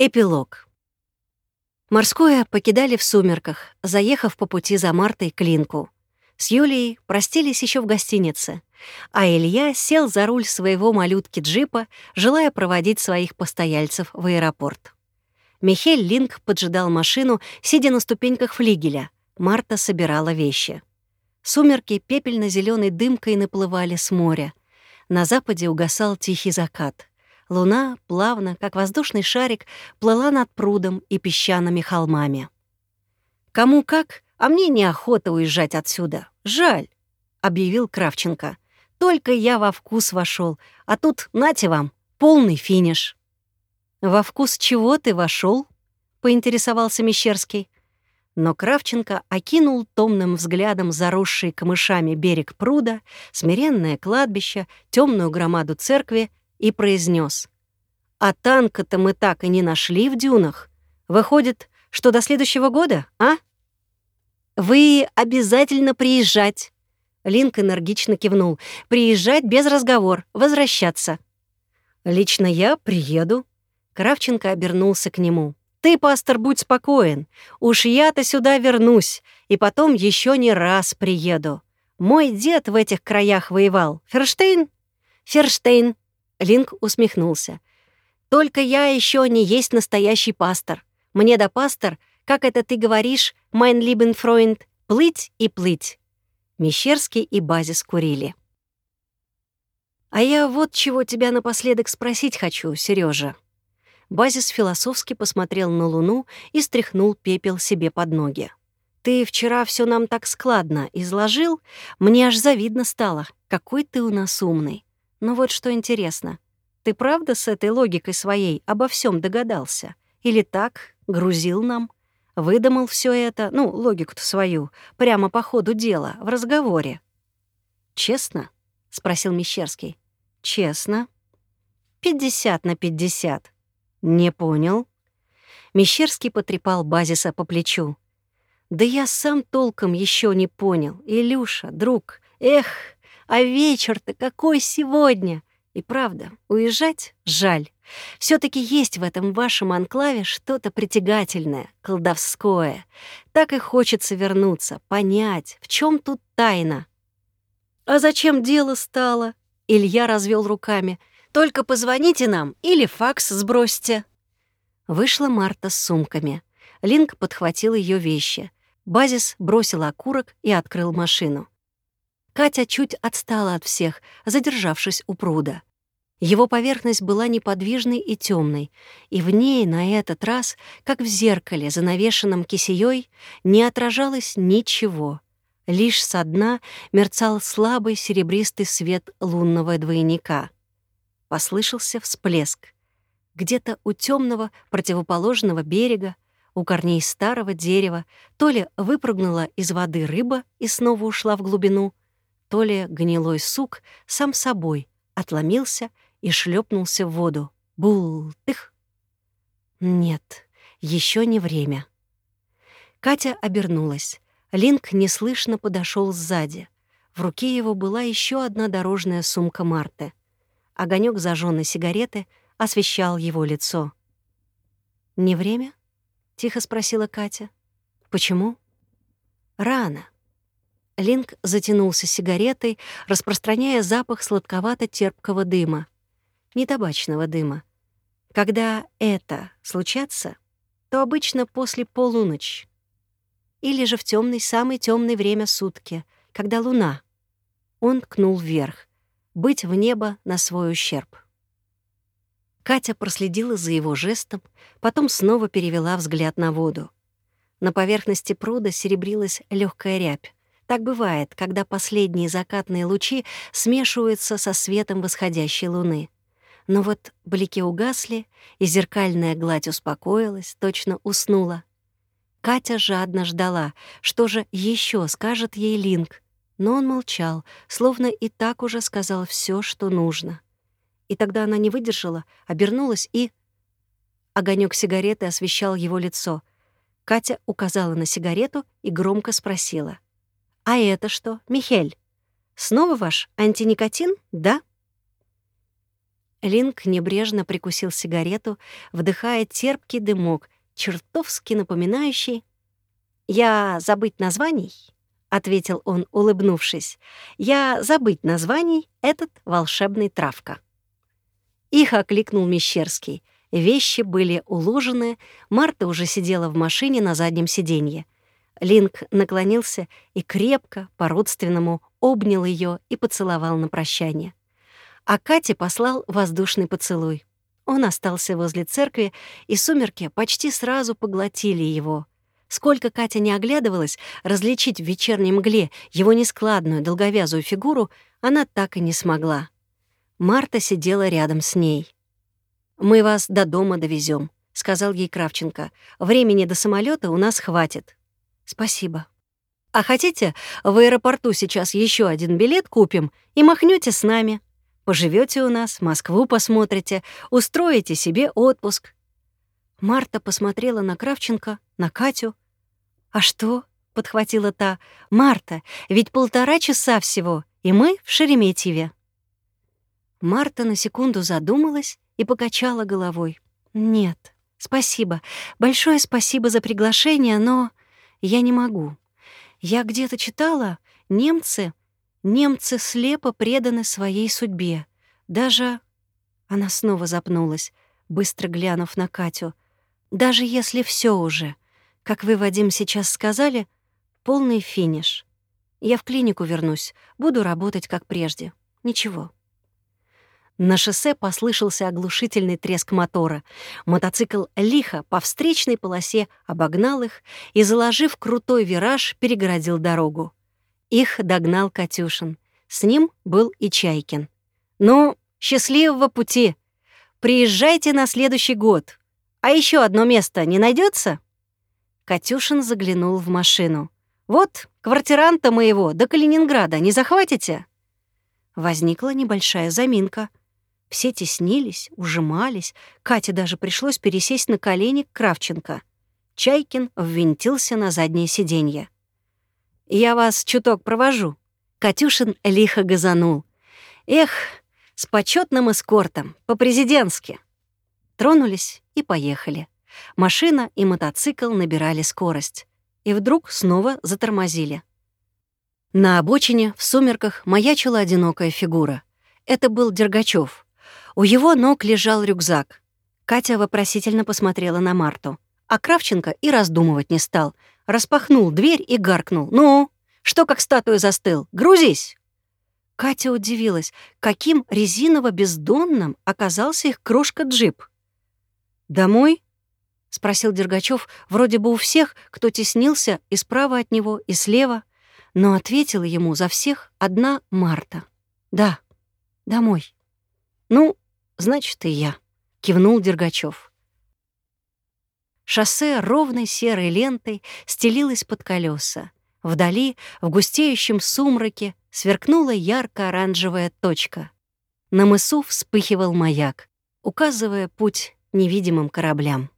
Эпилог. Морское покидали в сумерках, заехав по пути за Мартой к Линку. С Юлией простились еще в гостинице, а Илья сел за руль своего малютки-джипа, желая проводить своих постояльцев в аэропорт. Михель Линк поджидал машину, сидя на ступеньках флигеля. Марта собирала вещи. Сумерки пепельно зеленой дымкой наплывали с моря. На западе угасал тихий закат — Луна, плавно, как воздушный шарик, плыла над прудом и песчаными холмами. «Кому как, а мне неохота уезжать отсюда. Жаль», — объявил Кравченко. «Только я во вкус вошел, а тут, нате вам, полный финиш». «Во вкус чего ты вошел? поинтересовался Мещерский. Но Кравченко окинул томным взглядом заросший камышами берег пруда, смиренное кладбище, темную громаду церкви и произнес: «А танка-то мы так и не нашли в дюнах. Выходит, что до следующего года, а?» «Вы обязательно приезжать!» Линк энергично кивнул. «Приезжать без разговор, возвращаться». «Лично я приеду». Кравченко обернулся к нему. «Ты, пастор, будь спокоен. Уж я-то сюда вернусь, и потом еще не раз приеду. Мой дед в этих краях воевал. Ферштейн?» «Ферштейн», Линк усмехнулся. «Только я еще не есть настоящий пастор. Мне да пастор, как это ты говоришь, mein lieben Freund, плыть и плыть». Мещерский и Базис курили. «А я вот чего тебя напоследок спросить хочу, Сережа. Базис философски посмотрел на Луну и стряхнул пепел себе под ноги. «Ты вчера все нам так складно изложил, мне аж завидно стало, какой ты у нас умный. Но вот что интересно. Ты правда с этой логикой своей обо всем догадался? Или так, грузил нам? Выдумал все это, ну, логику-то свою, прямо по ходу дела, в разговоре. «Честно?» — спросил Мещерский. «Честно?» «Пятьдесят на пятьдесят». «Не понял». Мещерский потрепал Базиса по плечу. «Да я сам толком еще не понял. Илюша, друг, эх, а вечер-то какой сегодня! И правда, уезжать жаль. все таки есть в этом вашем анклаве что-то притягательное, колдовское. Так и хочется вернуться, понять, в чем тут тайна. «А зачем дело стало?» Илья развел руками. «Только позвоните нам или факс сбросьте». Вышла Марта с сумками. Линк подхватил ее вещи. Базис бросил окурок и открыл машину. Катя чуть отстала от всех, задержавшись у пруда. Его поверхность была неподвижной и темной, и в ней на этот раз, как в зеркале, занавешенном кисеей, не отражалось ничего. Лишь со дна мерцал слабый серебристый свет лунного двойника. Послышался всплеск. Где-то у темного противоположного берега, у корней старого дерева, то ли выпрыгнула из воды рыба и снова ушла в глубину — то ли гнилой сук сам собой отломился и шлепнулся в воду. Бул-тых! Нет, еще не время. Катя обернулась. Линк неслышно подошел сзади. В руке его была еще одна дорожная сумка Марты. Огонек зажженной сигареты освещал его лицо. «Не время?» — тихо спросила Катя. «Почему?» «Рано. Линк затянулся сигаретой, распространяя запах сладковато-терпкого дыма. Не табачного дыма. Когда это случается, то обычно после полуночи. Или же в темный, самый темный время сутки, когда луна. Он ткнул вверх. Быть в небо на свой ущерб. Катя проследила за его жестом, потом снова перевела взгляд на воду. На поверхности пруда серебрилась легкая рябь. Так бывает, когда последние закатные лучи смешиваются со светом восходящей луны. Но вот блики угасли, и зеркальная гладь успокоилась, точно уснула. Катя жадно ждала, что же еще скажет ей Линк, но он молчал, словно и так уже сказал все, что нужно. И тогда она не выдержала, обернулась и... Огонек сигареты освещал его лицо. Катя указала на сигарету и громко спросила. «А это что, Михель? Снова ваш антиникотин, да?» Линк небрежно прикусил сигарету, вдыхая терпкий дымок, чертовски напоминающий... «Я забыть названий?» — ответил он, улыбнувшись. «Я забыть названий этот волшебный травка». Их окликнул Мещерский. Вещи были уложены, Марта уже сидела в машине на заднем сиденье. Линк наклонился и крепко, по-родственному, обнял ее и поцеловал на прощание а Кате послал воздушный поцелуй. Он остался возле церкви, и сумерки почти сразу поглотили его. Сколько Катя не оглядывалась, различить в вечерней мгле его нескладную долговязую фигуру она так и не смогла. Марта сидела рядом с ней. «Мы вас до дома довезем, сказал ей Кравченко. «Времени до самолета у нас хватит». «Спасибо». «А хотите, в аэропорту сейчас еще один билет купим и махнете с нами?» Поживете у нас, Москву посмотрите, устроите себе отпуск». Марта посмотрела на Кравченко, на Катю. «А что?» — подхватила та. «Марта, ведь полтора часа всего, и мы в Шереметьеве». Марта на секунду задумалась и покачала головой. «Нет, спасибо. Большое спасибо за приглашение, но я не могу. Я где-то читала, немцы Немцы слепо преданы своей судьбе. Даже... Она снова запнулась, быстро глянув на Катю. Даже если все уже, как вы, Вадим, сейчас сказали, полный финиш. Я в клинику вернусь, буду работать как прежде. Ничего. На шоссе послышался оглушительный треск мотора. Мотоцикл лихо по встречной полосе обогнал их и, заложив крутой вираж, перегородил дорогу. Их догнал Катюшин. С ним был и Чайкин. «Ну, счастливого пути! Приезжайте на следующий год. А еще одно место не найдется? Катюшин заглянул в машину. «Вот, квартиранта моего до Калининграда не захватите?» Возникла небольшая заминка. Все теснились, ужимались. Кате даже пришлось пересесть на колени к Кравченко. Чайкин ввинтился на заднее сиденье. Я вас чуток провожу». Катюшин лихо газанул. «Эх, с почетным эскортом, по-президентски». Тронулись и поехали. Машина и мотоцикл набирали скорость. И вдруг снова затормозили. На обочине в сумерках маячила одинокая фигура. Это был Дергачев. У его ног лежал рюкзак. Катя вопросительно посмотрела на Марту. А Кравченко и раздумывать не стал — распахнул дверь и гаркнул. «Ну, что как статуя застыл? Грузись!» Катя удивилась, каким резиново-бездонным оказался их крошка-джип. «Домой?» — спросил Дергачев, вроде бы у всех, кто теснился и справа от него, и слева, но ответила ему за всех одна Марта. «Да, домой». «Ну, значит, и я», — кивнул Дергачев. Шоссе ровной серой лентой стелилось под колеса. Вдали, в густеющем сумраке, сверкнула ярко-оранжевая точка. На мысу вспыхивал маяк, указывая путь невидимым кораблям.